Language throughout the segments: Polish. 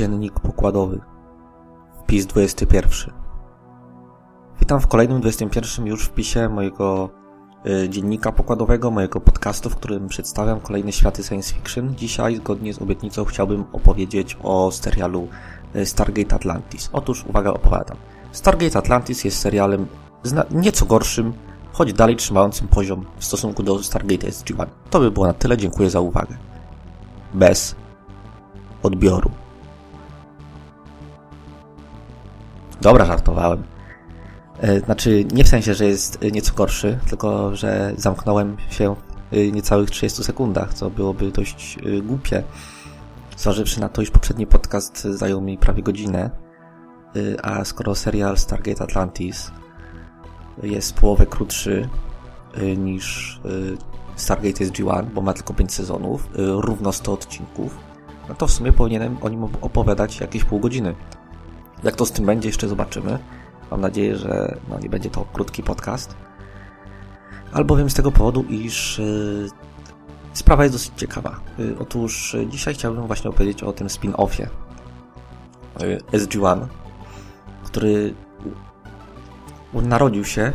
Dziennik pokładowy. Wpis 21. Witam w kolejnym 21 już wpisie mojego y, dziennika pokładowego, mojego podcastu, w którym przedstawiam kolejne światy science fiction. Dzisiaj, zgodnie z obietnicą, chciałbym opowiedzieć o serialu y, Stargate Atlantis. Otóż, uwaga, opowiadam. Stargate Atlantis jest serialem nieco gorszym, choć dalej trzymającym poziom w stosunku do Stargate SG-1. To by było na tyle, dziękuję za uwagę. Bez odbioru. Dobra, żartowałem. E, znaczy, nie w sensie, że jest nieco gorszy, tylko że zamknąłem się w niecałych 30 sekundach, co byłoby dość e, głupie. Zważywszy na to, iż poprzedni podcast zajął mi prawie godzinę, e, a skoro serial Stargate Atlantis jest połowę krótszy niż Stargate SG-1, bo ma tylko 5 sezonów, równo 100 odcinków, no to w sumie powinienem o nim opowiadać jakieś pół godziny. Jak to z tym będzie, jeszcze zobaczymy. Mam nadzieję, że no, nie będzie to krótki podcast. Albowiem z tego powodu, iż yy, sprawa jest dosyć ciekawa. Yy, otóż yy, dzisiaj chciałbym właśnie opowiedzieć o tym spin-offie yy, SG-1, który narodził się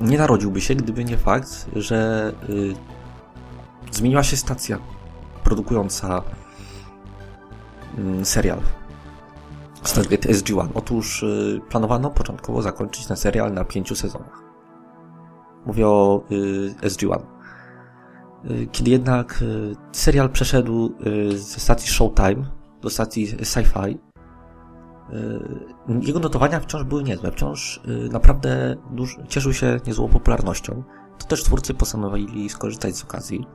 nie narodziłby się, gdyby nie fakt, że yy, zmieniła się stacja produkująca yy, serial Stargate SG-1. Otóż y, planowano początkowo zakończyć ten serial na pięciu sezonach. Mówię o y, SG-1. Y, kiedy jednak serial przeszedł ze stacji Showtime do stacji Sci-Fi, jego notowania wciąż były niezłe, wciąż naprawdę duż, cieszył się niezłą popularnością. To też twórcy postanowili skorzystać z okazji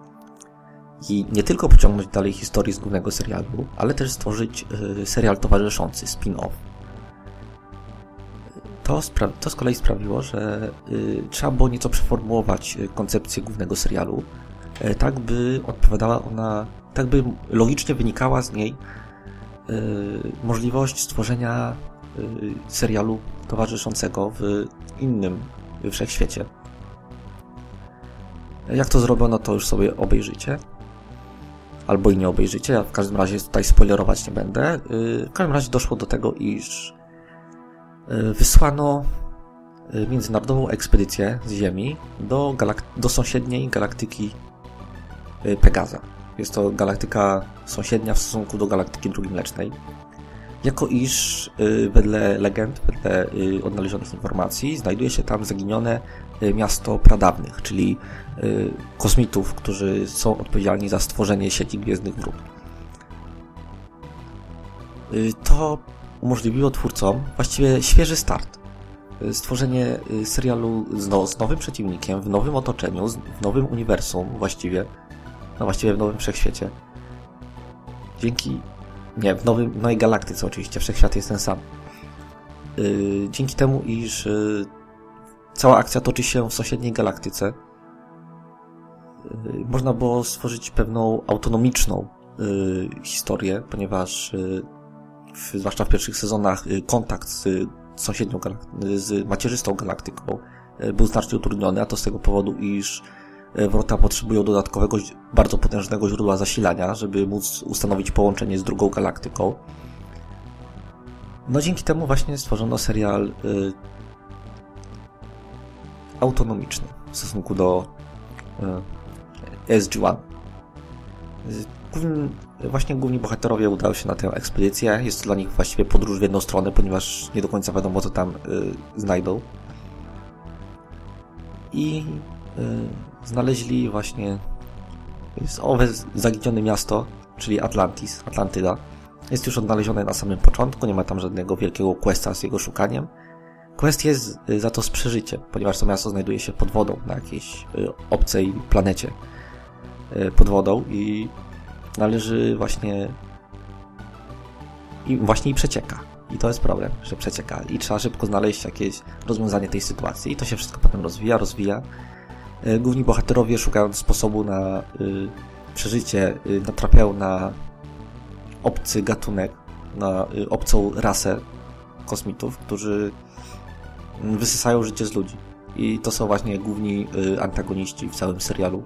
i nie tylko pociągnąć dalej historię z głównego serialu, ale też stworzyć y, serial towarzyszący, spin-off. To, to z kolei sprawiło, że y, trzeba było nieco przeformułować y, koncepcję głównego serialu, tak by odpowiadała ona, tak by logicznie wynikała z niej możliwość stworzenia serialu towarzyszącego w innym wszechświecie. Jak to zrobiono, to już sobie obejrzycie albo i nie obejrzycie, ja w każdym razie tutaj spoilerować nie będę. Y, w każdym razie doszło do tego, iż y, wysłano y, międzynarodową ekspedycję z Ziemi do, do sąsiedniej galaktyki Pegaza. Jest to galaktyka sąsiednia w stosunku do galaktyki drugiej mlecznej. Jako iż wedle legend, wedle odnalezionych informacji, znajduje się tam zaginione miasto pradawnych, czyli Y, kosmitów, którzy są odpowiedzialni za stworzenie sieci Gwiezdnych Wróg. Y, to umożliwiło twórcom właściwie świeży start. Y, stworzenie serialu no, z nowym przeciwnikiem, w nowym otoczeniu, w nowym uniwersum właściwie, no właściwie w nowym wszechświecie. Dzięki, nie, w nowym, nowej galaktyce oczywiście, wszechświat jest ten sam. Dzięki temu, iż cała akcja toczy się w sąsiedniej galaktyce, Y, można było stworzyć pewną autonomiczną y, historię, ponieważ y, w, zwłaszcza w pierwszych sezonach kontakt z sąsiednią, z macierzystą galaktyką był znacznie utrudniony, a to z tego powodu, iż wrota potrzebują dodatkowego, bardzo potężnego źródła zasilania, żeby móc ustanowić połączenie z drugą galaktyką. No dzięki temu właśnie stworzono serial y, autonomiczny w stosunku do y, SG-1. właśnie główni bohaterowie udają się na tę ekspedycję. Jest to dla nich właściwie podróż w jedną stronę, ponieważ nie do końca wiadomo, co tam y, znajdą. I znaleźli właśnie jest owe zaginione miasto, czyli Atlantis, Atlantyda. Jest już odnalezione na samym początku, nie ma tam żadnego wielkiego questa z jego szukaniem. Quest jest y, za to z przeżyciem, ponieważ to miasto znajduje się pod wodą na jakiejś y, obcej planecie. E, pod wodą i należy właśnie i właśnie i przecieka. I to jest problem, że przecieka. I trzeba szybko znaleźć jakieś rozwiązanie tej sytuacji. I to się wszystko potem rozwija, rozwija. E, główni bohaterowie szukając sposobu na y, przeżycie y, natrafiają na obcy gatunek, na y, obcą rasę kosmitów, którzy wysysają życie z ludzi. I to są właśnie główni antagoniści w całym serialu.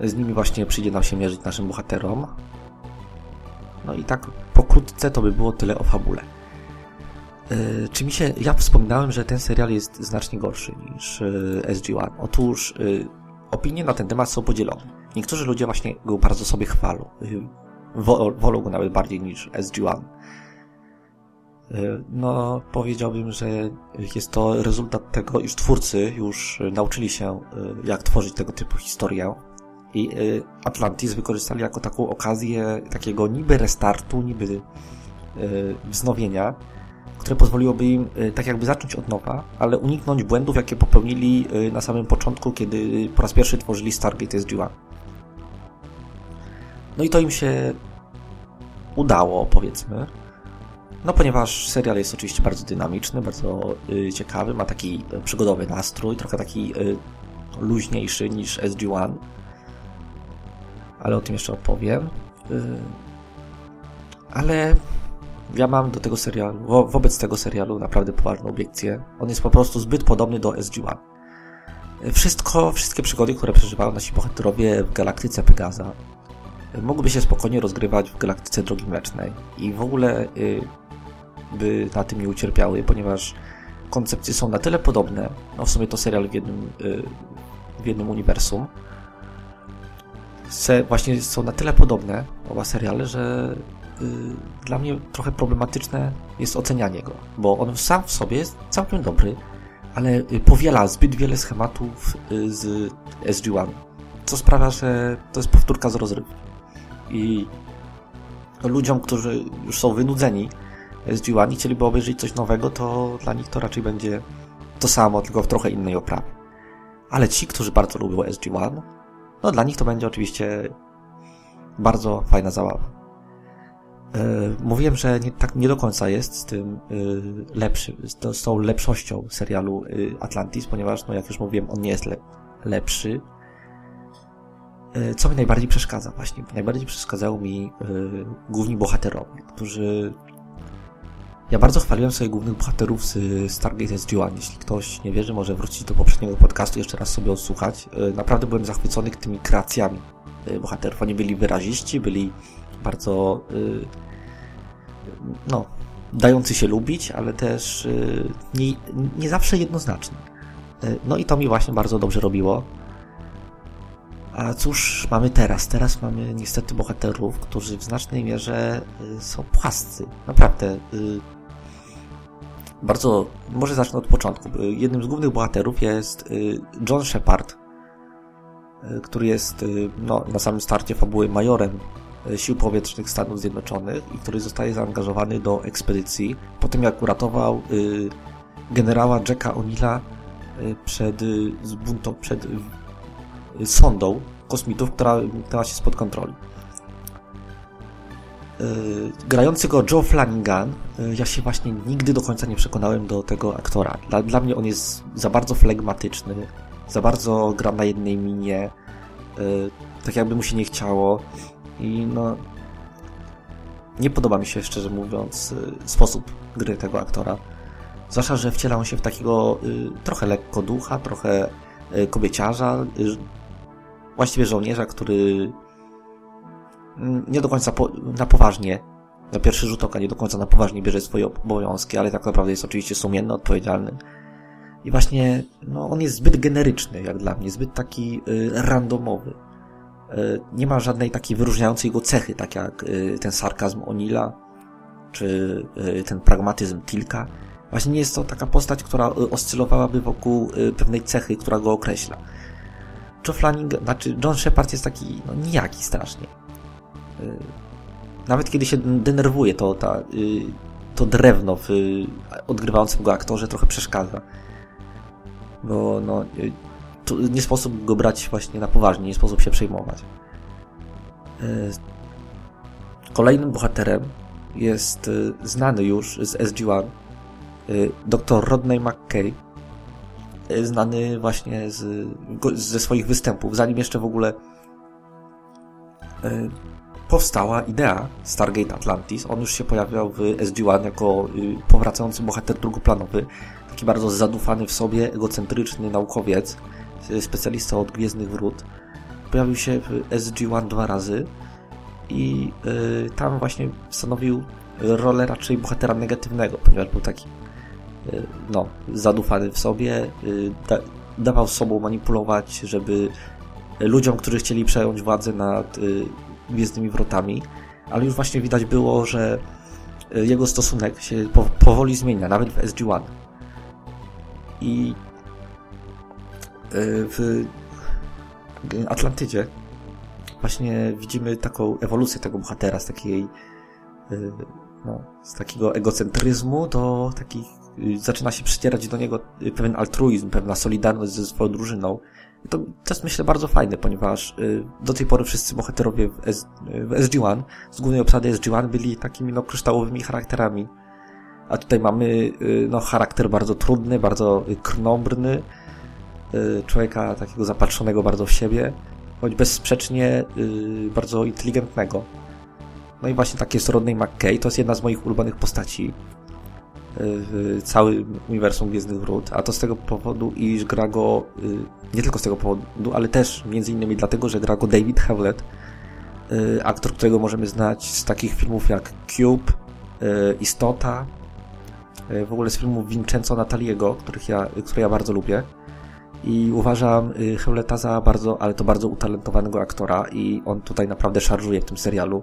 Z nimi właśnie przyjdzie nam się mierzyć naszym bohaterom. No i tak pokrótce to by było tyle o fabule. Yy, czy mi się. Ja wspominałem, że ten serial jest znacznie gorszy niż yy, SG-1. Otóż yy, opinie na ten temat są podzielone. Niektórzy ludzie właśnie go bardzo sobie chwalą. Wolą go nawet bardziej niż SG-1. No, powiedziałbym, że jest to rezultat tego, iż twórcy już nauczyli się, jak tworzyć tego typu historię. I Atlantis wykorzystali jako taką okazję takiego niby restartu, niby wznowienia, które pozwoliłoby im tak jakby zacząć od nowa, ale uniknąć błędów, jakie popełnili na samym początku, kiedy po raz pierwszy tworzyli Stargate SG-1. No i to im się udało, powiedzmy. No ponieważ serial jest oczywiście bardzo dynamiczny, bardzo y, ciekawy, ma taki przygodowy nastrój, trochę taki luźniejszy niż SG-1. Ale o tym jeszcze opowiem. Ale ja mam do tego serialu, wo wobec tego serialu naprawdę poważną obiekcję. On jest po prostu zbyt podobny do SG-1. Wszystko, wszystkie przygody, które przeżywają nasi bohaterowie w galaktyce Pegaza, mogłyby się spokojnie rozgrywać w galaktyce Drogi Mlecznej. I w ogóle y, by na tym nie ucierpiały, ponieważ koncepcje są na tyle podobne, no w sumie to serial w jednym, y, w jednym uniwersum, se właśnie są na tyle podobne, oba seriale, że dla mnie trochę problematyczne jest ocenianie go, bo on sam w sobie jest całkiem dobry, ale y, powiela zbyt wiele schematów y, z SG-1, co sprawia, że to jest powtórka z rozrywki. I ludziom, którzy już są wynudzeni SG-1 i chcieliby obejrzeć coś nowego, to dla nich to raczej będzie to samo, tylko w trochę innej oprawie. Ale ci, którzy bardzo lubią SG-1, no dla nich to będzie oczywiście bardzo fajna zabawa. Yy, mówiłem, że nie, tak nie do końca jest z tym yy, lepszy, z, tą lepszością serialu yy, Atlantis, ponieważ, no jak już mówiłem, on nie jest le lepszy. Co mi najbardziej przeszkadza właśnie? Najbardziej przeszkadzają mi główni bohaterowie, którzy ja bardzo chwaliłem sobie głównych bohaterów z Stargate SG-1. Jeśli ktoś nie wierzy, może wrócić do poprzedniego podcastu, jeszcze raz sobie odsłuchać. E, naprawdę byłem zachwycony tymi kreacjami e, bohaterów. Oni byli wyraziści, byli bardzo e, no, dający się lubić, ale też nie, nie zawsze jednoznaczni. No i to mi właśnie bardzo dobrze robiło. A cóż mamy teraz? Teraz mamy niestety bohaterów, którzy w znacznej mierze są płascy. Naprawdę bardzo, może zacznę od początku. Jednym z głównych bohaterów jest y, John Shepard, y, który jest y, no, na samym starcie fabuły majorem Sił Powietrznych Stanów Zjednoczonych i który zostaje zaangażowany do ekspedycji po tym, jak uratował generała Jacka O'Neilla przed zbuntą, przed sondą kosmitów, która miała się spod kontroli. Y, grający go Joe Flanagan, y, ja się właśnie nigdy do końca nie przekonałem do tego aktora. Dla, dla mnie on jest za bardzo flegmatyczny, za bardzo gra na jednej minie, y, tak jakby mu się nie chciało i no nie podoba mi się szczerze mówiąc sposób gry tego aktora. Zwłaszcza, że wciela on się w takiego trochę lekko ducha, trochę kobieciarza, właściwie żołnierza, który nie do końca po, na poważnie, na pierwszy rzut oka nie do końca na poważnie bierze swoje obowiązki, ale tak naprawdę jest oczywiście sumienny, odpowiedzialny. I właśnie, no, on jest zbyt generyczny, jak dla mnie, zbyt taki y, randomowy. Y, nie ma żadnej takiej wyróżniającej go cechy, tak jak y, ten sarkazm Onila, czy y, ten pragmatyzm Tilka. Właśnie nie jest to taka postać, która oscylowałaby wokół pewnej cechy, która go określa. Joe Flanning, znaczy John Shepard jest taki, no, nijaki strasznie nawet kiedy się denerwuje, to ta, to drewno w odgrywającym go aktorze trochę przeszkadza. Bo no, nie sposób go brać właśnie na poważnie, nie sposób się przejmować. Kolejnym bohaterem jest znany już z SG-1 dr Rodney McKay, znany właśnie z, ze swoich występów, zanim jeszcze w ogóle powstała idea Stargate Atlantis. On już się pojawiał w SG-1 jako y, powracający bohater drugoplanowy, taki bardzo zadufany w sobie, egocentryczny naukowiec, specjalista od Gwiezdnych Wrót. pojawił się w SG-1 dwa razy i y, tam właśnie stanowił rolę raczej bohatera negatywnego, ponieważ był taki y, no, zadufany w sobie, y, da, dawał sobą manipulować, żeby ludziom, którzy chcieli przejąć władzę nad y, Gwiezdnymi Wrotami, ale już właśnie widać było, że y, jego stosunek się po, powoli zmienia, nawet w SG-1. I w Atlantydzie właśnie widzimy taką ewolucję tego bohatera z takiej y, no, z takiego egocentryzmu do takich zaczyna się przycierać do niego pewien altruizm, pewna solidarność ze swoją drużyną. To, to jest myślę bardzo fajne, ponieważ do tej pory wszyscy bohaterowie w, S, w SG-1, z głównej obsady SG-1 byli takimi no, kryształowymi charakterami. A tutaj mamy no, charakter bardzo trudny, bardzo krnąbrny, człowieka takiego zapatrzonego bardzo w siebie, choć bezsprzecznie yy, bardzo inteligentnego. No i właśnie tak jest Rodney McKay, to jest jedna z moich ulubionych postaci yy, w całym uniwersum Gwiezdnych Wrót, a to z tego powodu, iż gra go, nie tylko z tego powodu, ale też między innymi dlatego, że gra go David Hewlett, aktor, którego możemy znać z takich filmów jak Cube, Istota, w ogóle z filmów Vincenzo Nataliego, których ja, które ja bardzo lubię i uważam y, Hewleta za bardzo, ale to bardzo utalentowanego aktora i on tutaj naprawdę szarżuje w tym serialu.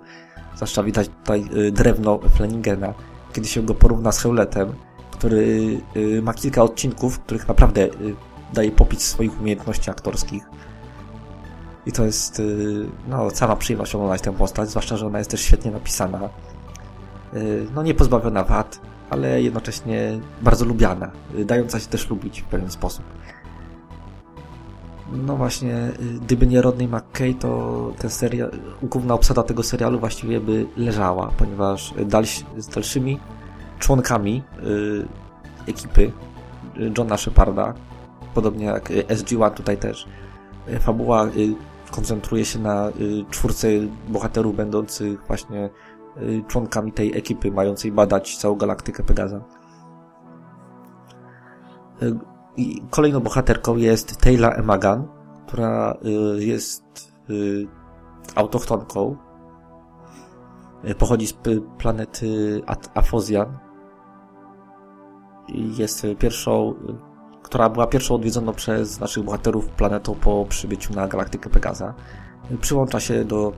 Zwłaszcza widać tutaj y, drewno Flaningena, kiedy się go porówna z Hewletem, który y, ma kilka odcinków, których naprawdę daje popić swoich umiejętności aktorskich. I to jest no, sama przyjemność oglądać tę postać, zwłaszcza, że ona jest też świetnie napisana. No nie pozbawiona wad, ale jednocześnie bardzo lubiana, dająca się też lubić w pewien sposób. No właśnie, y, gdyby nie Rodney McKay, to ten serial, główna obsada tego serialu właściwie by leżała, ponieważ dalsi, z dalszymi członkami y, ekipy y, Johna Sheparda, podobnie jak SG-1 tutaj też, y, fabuła y, koncentruje się na y, czwórce bohaterów będących właśnie członkami tej ekipy, mającej badać całą galaktykę Pegaza. I kolejną bohaterką jest Tayla Emagan, która y, jest y, autochtonką. Y, pochodzi z planety Afozjan. I jest pierwszą, która była pierwszą odwiedzoną przez naszych bohaterów planetą po przybyciu na galaktykę Pegaza. Przyłącza się do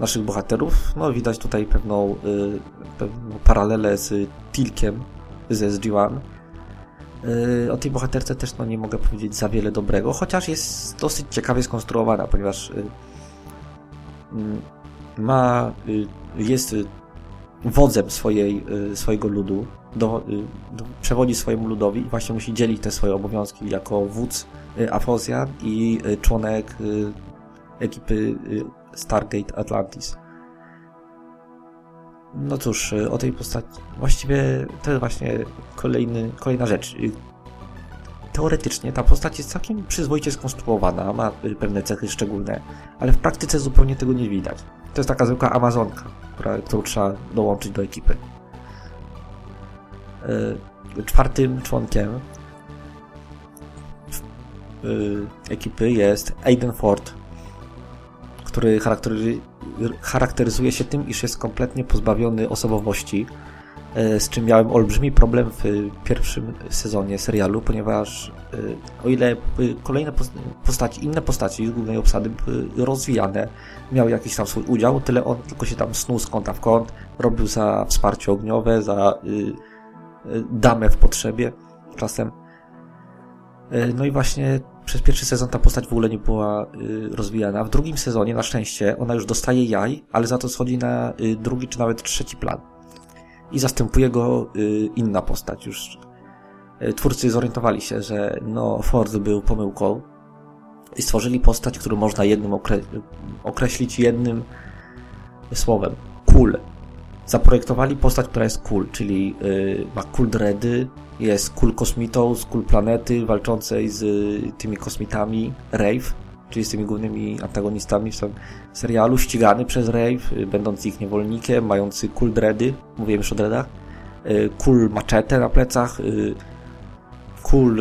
naszych bohaterów. No, widać tutaj pewną, pewną paralelę z Tilkiem z SG-1 Yy, o tej bohaterce też no, nie mogę powiedzieć za wiele dobrego, chociaż jest dosyć ciekawie skonstruowana, ponieważ yy, mm, ma, jest wodzem swojej, swojego ludu, do, do, przewodzi swojemu ludowi i właśnie musi dzielić te swoje obowiązki jako wódz Afozjan i członek ekipy Stargate Atlantis. No cóż, y, o tej postaci. Właściwie to jest właśnie kolejny, kolejna rzecz. Y, teoretycznie ta postać jest całkiem przyzwoicie skonstruowana, ma y, pewne cechy szczególne, ale w praktyce zupełnie tego nie widać. To jest taka zwykła Amazonka, która, którą trzeba dołączyć do ekipy. Czwartym członkiem ekipy jest Aiden Ford, który charakteryzuje charakteryzuje się tym, iż jest kompletnie pozbawiony osobowości, e, z czym miałem olbrzymi problem w pierwszym sezonie serialu, ponieważ e, o ile kolejne postaci, inne postaci z głównej obsady były rozwijane, miały jakiś tam swój udział, tyle on tylko się tam snuł z kąta w kąt, robił za wsparcie ogniowe, za damę w potrzebie czasem. E, no i właśnie przez pierwszy sezon ta postać w ogóle nie była y, rozwijana. W drugim sezonie, na szczęście, ona już dostaje jaj, ale za to schodzi na y, drugi czy nawet trzeci plan. I zastępuje go y, inna postać. Już twórcy zorientowali się, że no, Ford był pomyłką i stworzyli postać, którą można jednym okre określić jednym słowem. Cool. Zaprojektowali postać, która jest cool, czyli y, ma cool dready, jest Kul Kosmitą z Kul Planety, walczącej z y, tymi kosmitami. Rave, czyli z tymi głównymi antagonistami w serialu, ścigany przez Rave, y, będąc ich niewolnikiem, mający Kul Dready, mówiłem już o dreadach, y, Machete na plecach, Kul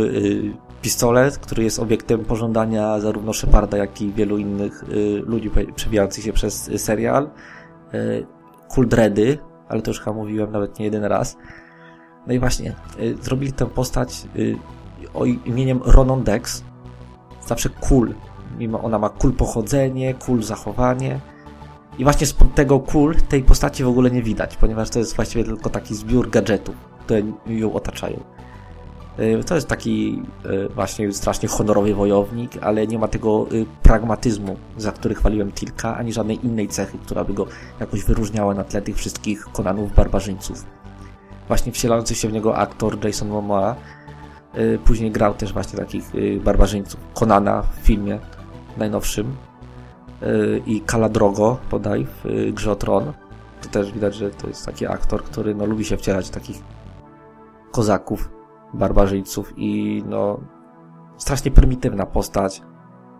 pistolet, który jest obiektem pożądania zarówno Sheparda, jak i wielu innych y, ludzi przebijających się przez serial. Cool ale to już chyba mówiłem nawet nie jeden raz. No i właśnie, y, zrobili tę postać y, o imieniem Ronon Dex. Zawsze cool. Mimo ona ma cool pochodzenie, cool zachowanie. I właśnie spod tego cool tej postaci w ogóle nie widać, ponieważ to jest właściwie tylko taki zbiór gadżetów, które ją otaczają. Y, to jest taki y, właśnie strasznie honorowy wojownik, ale nie ma tego y, pragmatyzmu, za który chwaliłem Tilka, ani żadnej innej cechy, która by go jakoś wyróżniała na tle tych wszystkich Konanów barbarzyńców. Właśnie wcielający się w niego aktor Jason Momoa później grał też właśnie takich barbarzyńców Konana w filmie najnowszym i Kala Drogo podaj w grze o Tron. To też widać, że to jest taki aktor, który no, lubi się wcielać w takich kozaków barbarzyńców i no strasznie prymitywna postać.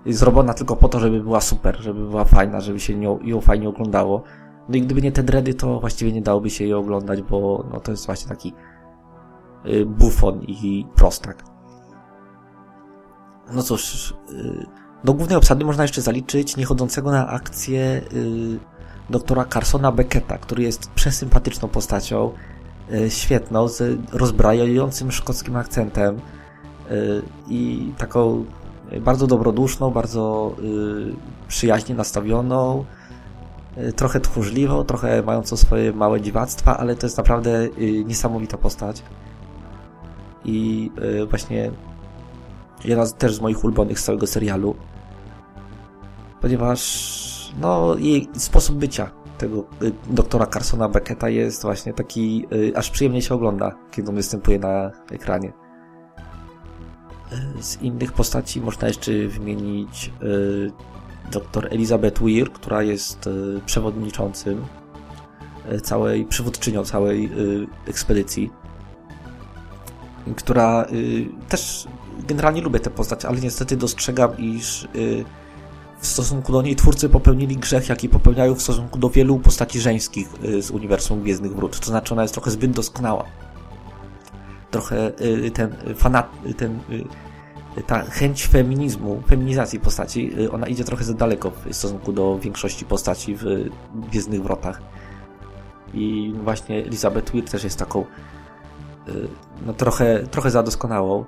Zrobiona tylko po to, żeby była super, żeby była fajna, żeby się ją, ją fajnie oglądało. No i gdyby nie te dready, to właściwie nie dałoby się jej oglądać, bo no, to jest właśnie taki y, bufon i prostak. No cóż, y, do głównej obsady można jeszcze zaliczyć niechodzącego na akcję y, doktora Carsona Becketa, który jest przesympatyczną postacią. E, świetną, z rozbrajającym szkockim akcentem e, i taką bardzo dobroduszną, bardzo e, przyjaźnie nastawioną, trochę tchórzliwą, trochę mającą swoje małe dziwactwa, ale to jest naprawdę niesamowita postać. I właśnie jedna też z moich ulubionych z całego serialu, ponieważ no, jej sposób bycia tego y, doktora Carsona Becketa jest właśnie taki, y, aż przyjemnie się ogląda, kiedy on występuje na ekranie. Y, z innych postaci można jeszcze wymienić dr Elizabeth Weir, która jest przewodniczącym całej, przywódczynią całej ekspedycji, która też generalnie lubię tę postać, ale niestety dostrzegam, iż w stosunku do niej twórcy popełnili grzech, jaki popełniają w stosunku do wielu postaci żeńskich y, z uniwersum Gwiezdnych Wrót. To znaczy ona jest trochę zbyt doskonała. Trochę y, ten fanat, ten y, ta chęć feminizmu, feminizacji postaci, ona idzie trochę za daleko w stosunku do większości postaci w Gwiezdnych Wrotach. I właśnie Elizabeth Weir też jest taką no trochę, trochę za doskonałą,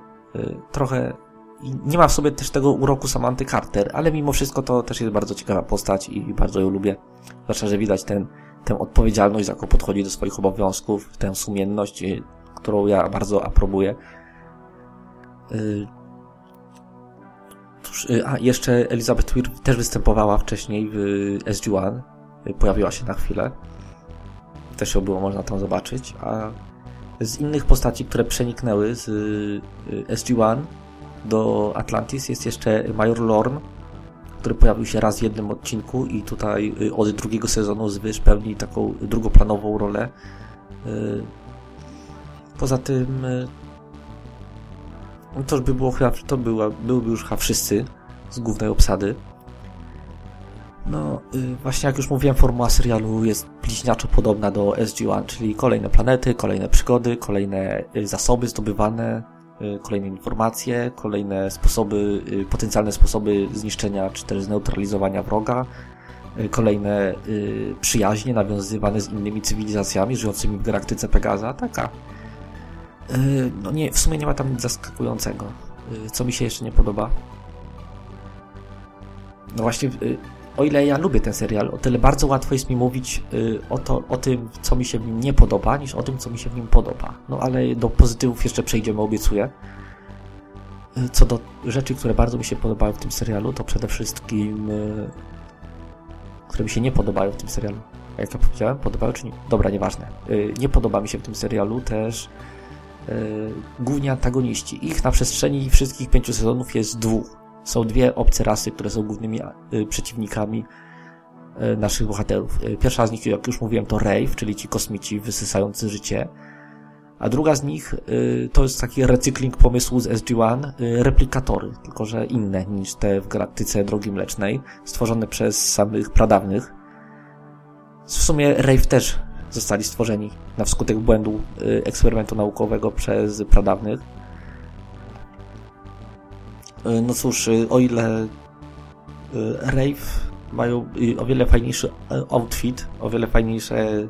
trochę i nie ma w sobie też tego uroku Samanty Carter, ale mimo wszystko to też jest bardzo ciekawa postać i bardzo ją lubię. Zwłaszcza, że widać ten, tę odpowiedzialność, jaką podchodzi do swoich obowiązków, tę sumienność, y, którą ja bardzo aprobuję. Y, y, a, jeszcze Elizabeth Weir też występowała wcześniej w SG-1. Pojawiła się na chwilę. Też ją było można tam zobaczyć. A z innych postaci, które przeniknęły z SG-1 do Atlantis jest jeszcze Major Lorn, który pojawił się raz w jednym odcinku i tutaj y, od drugiego sezonu Zwyż pełni taką drugoplanową rolę. Y, poza tym y, to by było chyba, to była, byłyby już chyba wszyscy z głównej obsady. No, właśnie jak już mówiłem, formuła serialu jest bliźniaczo podobna do SG-1, czyli kolejne planety, kolejne przygody, kolejne zasoby zdobywane, kolejne informacje, kolejne sposoby, y, potencjalne sposoby zniszczenia czy też zneutralizowania wroga, y, kolejne przyjaźnie nawiązywane z innymi cywilizacjami żyjącymi w galaktyce Pegaza, taka. No nie, w sumie nie ma tam nic zaskakującego. Co mi się jeszcze nie podoba? No właśnie, o ile ja lubię ten serial, o tyle bardzo łatwo jest mi mówić y, o, to, o tym, co mi się w nim nie podoba, niż o tym, co mi się w nim podoba. No ale do pozytywów jeszcze przejdziemy, obiecuję. Y, co do rzeczy, które bardzo mi się podobały w tym serialu, to przede wszystkim y, które mi się nie podobają w tym serialu. Jak ja powiedziałem, podobały czy nie? Dobra, nieważne. Nie podoba mi się w tym serialu też głównie antagoniści. Ich na przestrzeni wszystkich pięciu sezonów jest dwóch są dwie obce rasy, które są głównymi y, przeciwnikami y, naszych bohaterów. Y, pierwsza z nich, jak już mówiłem, to Rave, czyli ci kosmici wysysający życie. A druga z nich to jest taki recykling pomysłu z SG-1, replikatory, tylko że inne niż te w galaktyce Drogi Mlecznej, stworzone przez samych pradawnych. W sumie Rave też zostali stworzeni na wskutek błędu eksperymentu naukowego przez pradawnych. No cóż, o ile Rave mają o wiele fajniejszy outfit, o wiele fajniejsze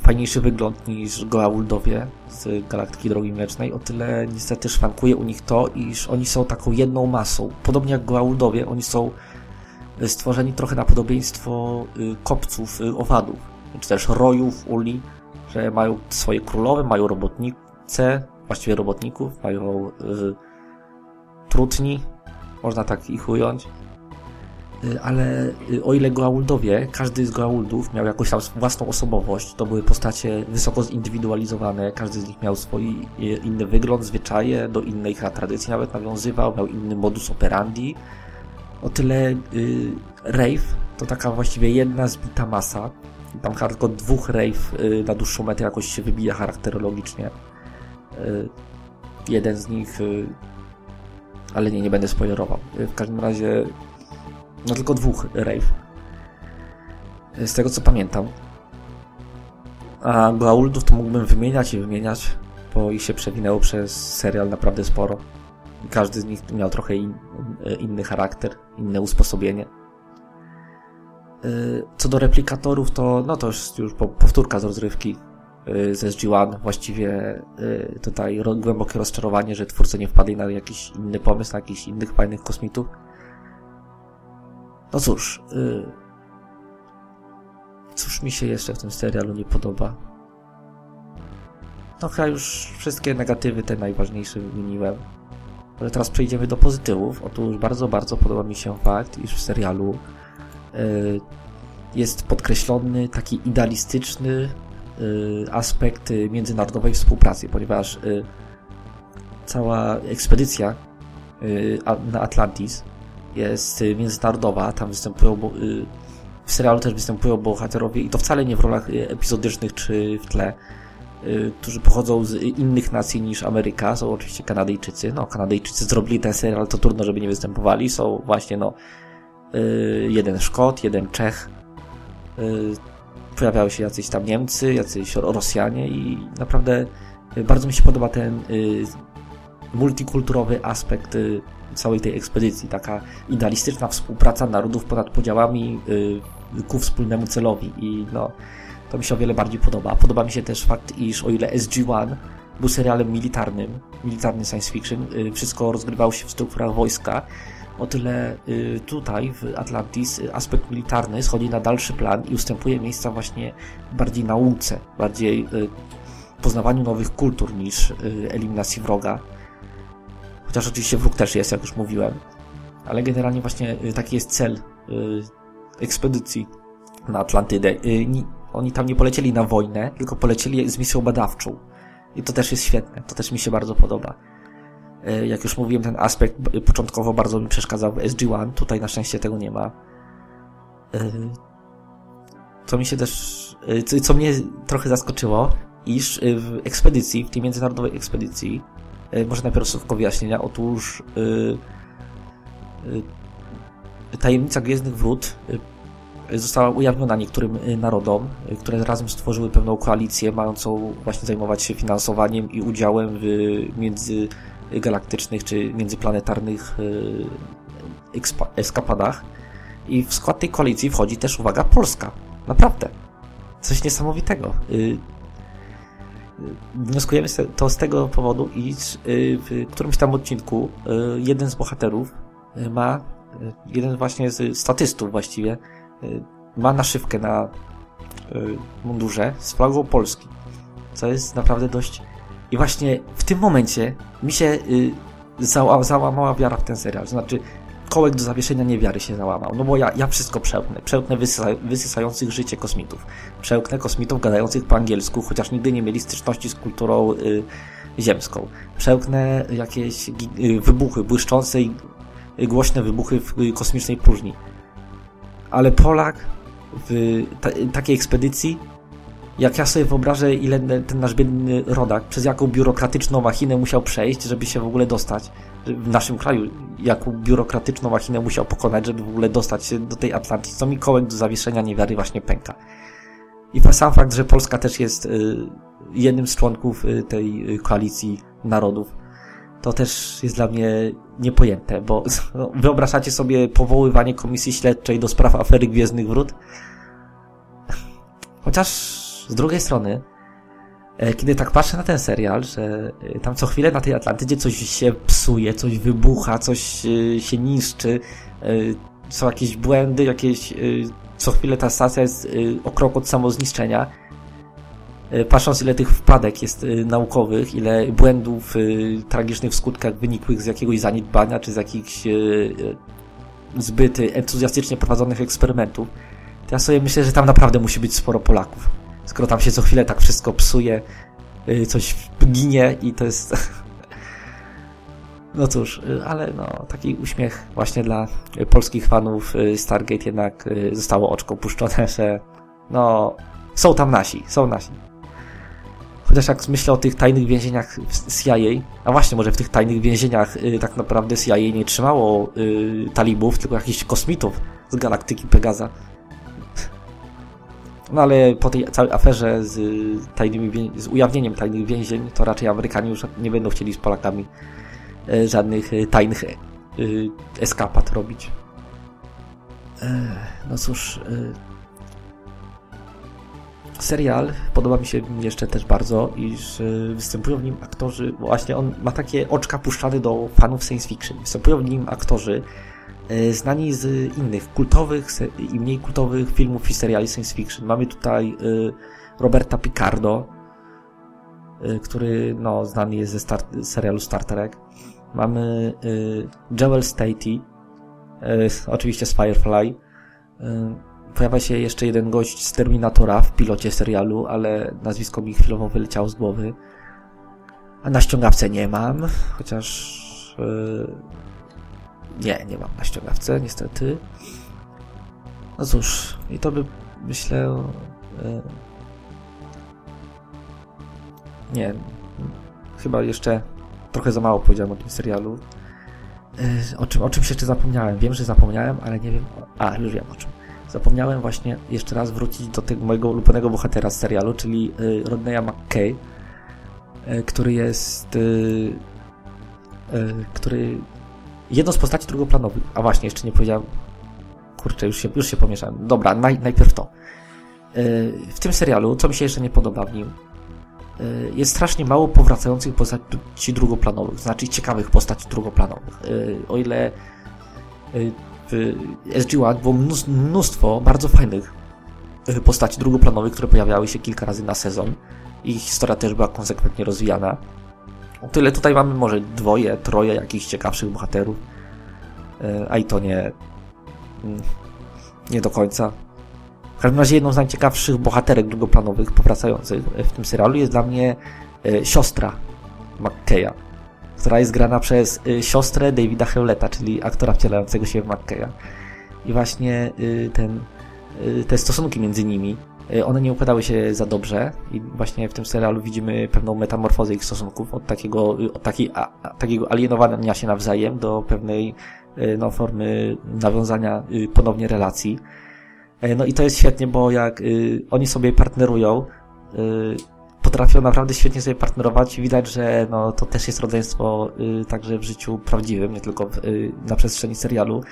fajniejszy wygląd niż Goa'uldowie z Galaktyki Drogi Mlecznej, o tyle niestety szwankuje u nich to, iż oni są taką jedną masą. Podobnie jak Goa'uldowie, oni są stworzeni trochę na podobieństwo kopców owadów, czy też rojów uli, że mają swoje królowe, mają robotnice, właściwie robotników, mają trutni, można tak ich ująć. Y, ale y, o ile Goa'uldowie, każdy z Goa'uldów miał jakąś tam własną osobowość, to były postacie wysoko zindywidualizowane, każdy z nich miał swój y, inny wygląd, zwyczaje, do innej tradycji nawet nawiązywał, miał inny modus operandi. O tyle y, Rave to taka właściwie jedna zbita masa, tam chyba tylko dwóch rave na dłuższą metę jakoś się wybija charakterologicznie. Jeden z nich, ale nie, nie będę spoilerował. W każdym razie, no tylko dwóch rave. Z tego co pamiętam. A Goa'uldów to mógłbym wymieniać i wymieniać, bo ich się przewinęło przez serial naprawdę sporo. Każdy z nich miał trochę in, inny charakter, inne usposobienie. Y, co do replikatorów, to no to już, już powtórka z rozrywki y, z SG-1. Właściwie y, tutaj głębokie rozczarowanie, że twórcy nie wpadli na jakiś inny pomysł, na jakichś innych fajnych kosmitów. No cóż, cóż mi się jeszcze w tym serialu nie podoba? No chyba już wszystkie negatywy, te najważniejsze wymieniłem. Ale teraz przejdziemy do pozytywów. Otóż bardzo, bardzo podoba mi się fakt, iż w serialu Y, jest podkreślony taki idealistyczny y, aspekt międzynarodowej współpracy, ponieważ y, cała ekspedycja na Atlantis jest międzynarodowa, tam występują w serialu też występują bohaterowie i to wcale nie w rolach epizodycznych czy w tle, którzy pochodzą z innych nacji niż Ameryka, są oczywiście Kanadyjczycy. No, Kanadyjczycy zrobili ten serial, to trudno, żeby nie występowali. Są właśnie, no, Y, jeden Szkot, jeden Czech. Y, pojawiały się jacyś tam Niemcy, jacyś Rosjanie i naprawdę y, bardzo mi się podoba ten multikulturowy aspekt całej tej ekspedycji. Taka idealistyczna współpraca narodów ponad podziałami ku wspólnemu celowi i no, to mi się o wiele bardziej podoba. Podoba mi się też fakt, iż o ile SG-1 był serialem militarnym, militarny science fiction, wszystko rozgrywało się w strukturach wojska, o tyle y, tutaj w Atlantis y, aspekt militarny schodzi na dalszy plan i ustępuje miejsca właśnie bardziej nauce, bardziej y, poznawaniu nowych kultur niż eliminacji wroga. Chociaż oczywiście wróg też jest, jak już mówiłem. Ale generalnie właśnie taki jest cel ekspedycji na Atlantydę. Oni tam nie polecieli na wojnę, tylko polecieli z misją badawczą. I to też jest świetne, to też mi się bardzo podoba. E, jak już mówiłem, ten aspekt początkowo bardzo mi przeszkadzał w SG-1. Tutaj na szczęście tego nie ma. E, co mi się też, e, co mnie trochę zaskoczyło, iż w ekspedycji, w tej międzynarodowej ekspedycji, może najpierw słówko wyjaśnienia, otóż tajemnica Gwiezdnych Wrót została ujawniona niektórym narodom, które razem stworzyły pewną koalicję mającą właśnie zajmować się finansowaniem i udziałem w między galaktycznych czy międzyplanetarnych e, eskapadach. I w skład tej koalicji wchodzi też, uwaga, Polska. Naprawdę. Coś niesamowitego. E, e, wnioskujemy to z tego powodu, iż w którymś tam odcinku jeden z bohaterów ma, jeden właśnie z statystów właściwie, ma naszywkę na mundurze z flagą Polski. Co jest naprawdę dość i właśnie w tym momencie mi się y, zała, załamała wiara w ten serial. Znaczy, kołek do zawieszenia niewiary się załamał. No bo ja, ja wszystko przełknę. Przełknę wysysa, wysysających życie kosmitów. Przełknę kosmitów gadających po angielsku, chociaż nigdy nie mieli styczności z kulturą y, ziemską. Przełknę jakieś y, wybuchy, błyszczące i głośne wybuchy w y, kosmicznej próżni. Ale Polak w ta, takiej ekspedycji jak ja sobie wyobrażę, ile ten nasz biedny rodak, przez jaką biurokratyczną machinę musiał przejść, żeby się w ogóle dostać w naszym kraju, jaką biurokratyczną machinę musiał pokonać, żeby w ogóle dostać się do tej Atlantyki, co mi kołek do zawieszenia niewiary właśnie pęka. I sam fakt, że Polska też jest y, jednym z członków y, tej y, koalicji narodów, to też jest dla mnie niepojęte, bo no, wyobrażacie sobie powoływanie komisji śledczej do spraw afery Gwiezdnych Wrót? Chociaż z drugiej strony, e, kiedy tak patrzę na ten serial, że e, tam co chwilę na tej Atlantydzie coś się psuje, coś wybucha, coś e, się niszczy, są jakieś błędy, jakieś co chwilę ta stacja jest o krok od samozniszczenia, patrząc ile tych wpadek jest naukowych, ile błędów tragicznych w skutkach wynikłych z jakiegoś zaniedbania, czy z jakichś zbyt entuzjastycznie prowadzonych eksperymentów, to ja sobie myślę, że tam naprawdę musi być sporo Polaków. Skoro tam się co chwilę tak wszystko psuje, coś ginie i to jest... No cóż, ale no, taki uśmiech właśnie dla polskich fanów Stargate jednak zostało oczko puszczone, że no, są tam nasi, są nasi. Chociaż jak myślę o tych tajnych więzieniach CIA, a właśnie może w tych tajnych więzieniach y, tak naprawdę CIA nie trzymało y, talibów, tylko jakichś kosmitów z galaktyki Pegaza. No ale po tej całej aferze z, tajnymi, z ujawnieniem tajnych więzień, to raczej Amerykanie już nie będą chcieli z Polakami y, żadnych y, tajnych y, eskapat robić. No cóż, y, serial podoba mi się jeszcze też bardzo, iż występują w nim aktorzy, właśnie on ma takie oczka puszczane do fanów science fiction. Występują w nim aktorzy znani z innych kultowych i mniej kultowych filmów i seriali science fiction. Mamy tutaj e, Roberta Picardo, który no, znany jest ze star serialu Star Trek. Mamy Joel Staty, oczywiście z Firefly pojawia się jeszcze jeden gość z Terminatora w pilocie serialu, ale nazwisko mi chwilowo wyleciało z głowy. A na ściągawce nie mam, chociaż... Yy... Nie, nie mam na ściągawce, niestety. No cóż, i to by, myślę... Yy... Nie, chyba jeszcze trochę za mało powiedziałem o tym serialu. Yy, o, czym, o czymś jeszcze zapomniałem. Wiem, że zapomniałem, ale nie wiem... A, już wiem o czym zapomniałem właśnie jeszcze raz wrócić do tego mojego ulubionego bohatera z serialu, czyli y, Rodneya McKay, y, który jest y, który jedną z postaci drugoplanowych, a właśnie, jeszcze nie powiedziałem, kurczę, już się, już się pomieszałem. Dobra, naj, najpierw to. W tym serialu, co mi się jeszcze nie podoba w nim, jest strasznie mało powracających postaci drugoplanowych, znaczy ciekawych postaci drugoplanowych. O ile w SG-1 było mnóstwo bardzo fajnych y, postaci drugoplanowych, które pojawiały się kilka razy na sezon. Ich historia też była konsekwentnie rozwijana. O tyle tutaj mamy może dwoje, troje jakichś ciekawszych bohaterów. Y, a i to nie... Mm, nie do końca. W każdym razie jedną z najciekawszych bohaterek drugoplanowych powracających w tym serialu jest dla mnie y, siostra McKeya która jest grana przez y, siostrę Davida Hewleta, czyli aktora wcielającego się w McKeya. I właśnie ten, te stosunki między nimi, one nie układały się za dobrze i właśnie w tym serialu widzimy pewną metamorfozę ich stosunków od takiego, od takiej, a, takiego alienowania się nawzajem do pewnej no, formy nawiązania ponownie relacji. No i to jest świetnie, bo jak oni sobie partnerują, potrafią naprawdę świetnie sobie partnerować. Widać, że no, to też jest rodzeństwo y, także w życiu prawdziwym, nie tylko w, y, na przestrzeni serialu.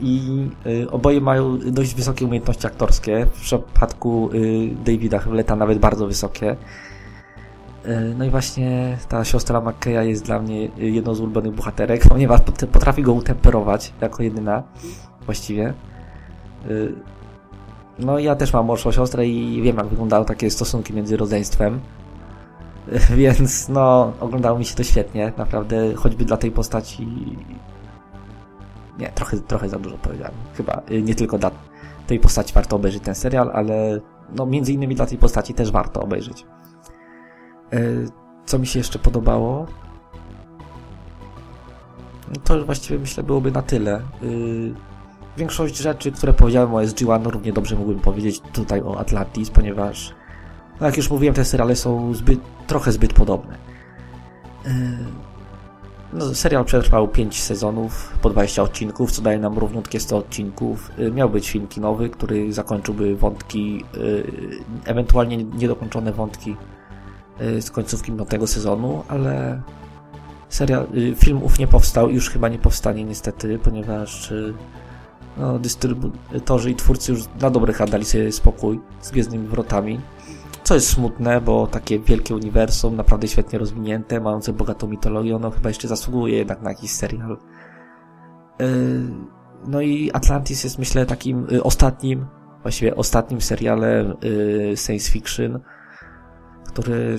I y, oboje mają dość wysokie umiejętności aktorskie. W przypadku y, Davida Hewleta nawet bardzo wysokie. Y, no i właśnie ta siostra McKeya jest dla mnie jedną z ulubionych bohaterek, ponieważ potrafi go utemperować jako jedyna właściwie. Y, no ja też mam młodszą siostrę i wiem jak wyglądały takie stosunki między rodzeństwem. Więc no, oglądało mi się to świetnie, naprawdę, choćby dla tej postaci... Nie, trochę, trochę za dużo powiedziałem. Chyba y, nie tylko dla tej postaci warto obejrzeć ten serial, ale no między innymi dla tej postaci też warto obejrzeć. Y, co mi się jeszcze podobało? No to właściwie myślę byłoby na tyle. Y, Większość rzeczy, które powiedziałem o SG-1, równie dobrze mógłbym powiedzieć tutaj o Atlantis, ponieważ, no jak już mówiłem, te seriale są zbyt, trochę zbyt podobne. No, serial przetrwał 5 sezonów, po 20 odcinków, co daje nam równiutkie 100 odcinków. Yy, miał być film kinowy, który zakończyłby wątki, yy, ewentualnie niedokończone wątki z końcówki tego sezonu, ale serial, y, film ów nie powstał i już chyba nie powstanie niestety, ponieważ y, no, dystrybutorzy i twórcy już na dobre dali sobie spokój z Gwiezdnymi Wrotami. Co jest smutne, bo takie wielkie uniwersum, naprawdę świetnie rozwinięte, mające bogatą mitologię, ono chyba jeszcze zasługuje jednak na jakiś serial. No i Atlantis jest myślę takim ostatnim, właściwie ostatnim serialem science fiction, który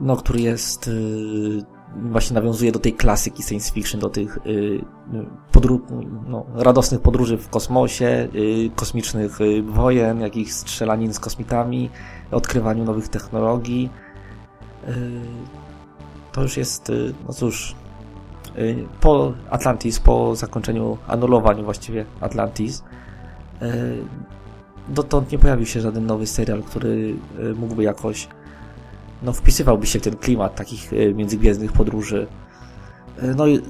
no, który jest yy, właśnie nawiązuje do tej klasyki science fiction, do tych yy, podru no, radosnych podróży w kosmosie, yy, kosmicznych y, wojen, jakichś strzelanin z kosmitami, odkrywaniu nowych technologii. Y, to już jest, y, no cóż, po Atlantis, po zakończeniu, anulowaniu właściwie Atlantis, dotąd nie pojawił się żaden nowy serial, który mógłby jakoś no, wpisywałby się w ten klimat takich e, międzygwiezdnych podróży. E, no i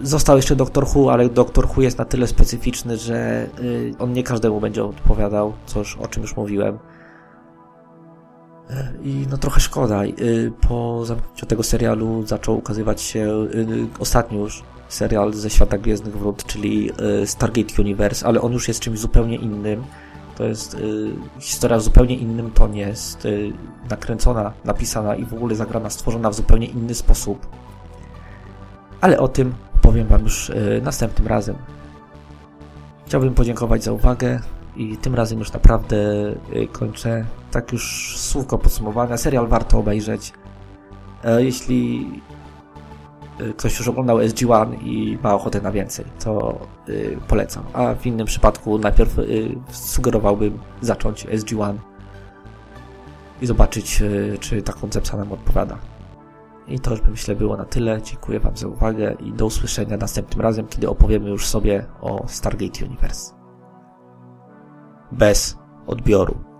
został jeszcze Doktor Who, ale Doktor Who jest na tyle specyficzny, że e, on nie każdemu będzie odpowiadał, coś o czym już mówiłem. I no trochę szkoda. Po zamknięciu tego serialu zaczął ukazywać się ostatni już serial ze świata Gwiezdnych Wrót, czyli Stargate Universe, ale on już jest czymś zupełnie innym. To jest y, historia w zupełnie innym tonie, jest y, nakręcona, napisana i w ogóle zagrana, stworzona w zupełnie inny sposób. Ale o tym powiem Wam już y, następnym razem. Chciałbym podziękować za uwagę i tym razem już naprawdę y, kończę. Tak już słówko podsumowania. Serial warto obejrzeć. E, jeśli ktoś już oglądał SG-1 i ma ochotę na więcej, to y, polecam. A w innym przypadku najpierw y, sugerowałbym zacząć SG-1 i zobaczyć, czy ta koncepcja nam odpowiada. I to już myślę było na tyle. Dziękuję Wam za uwagę i do usłyszenia następnym razem, kiedy opowiemy już sobie o Stargate Universe. Bez odbioru.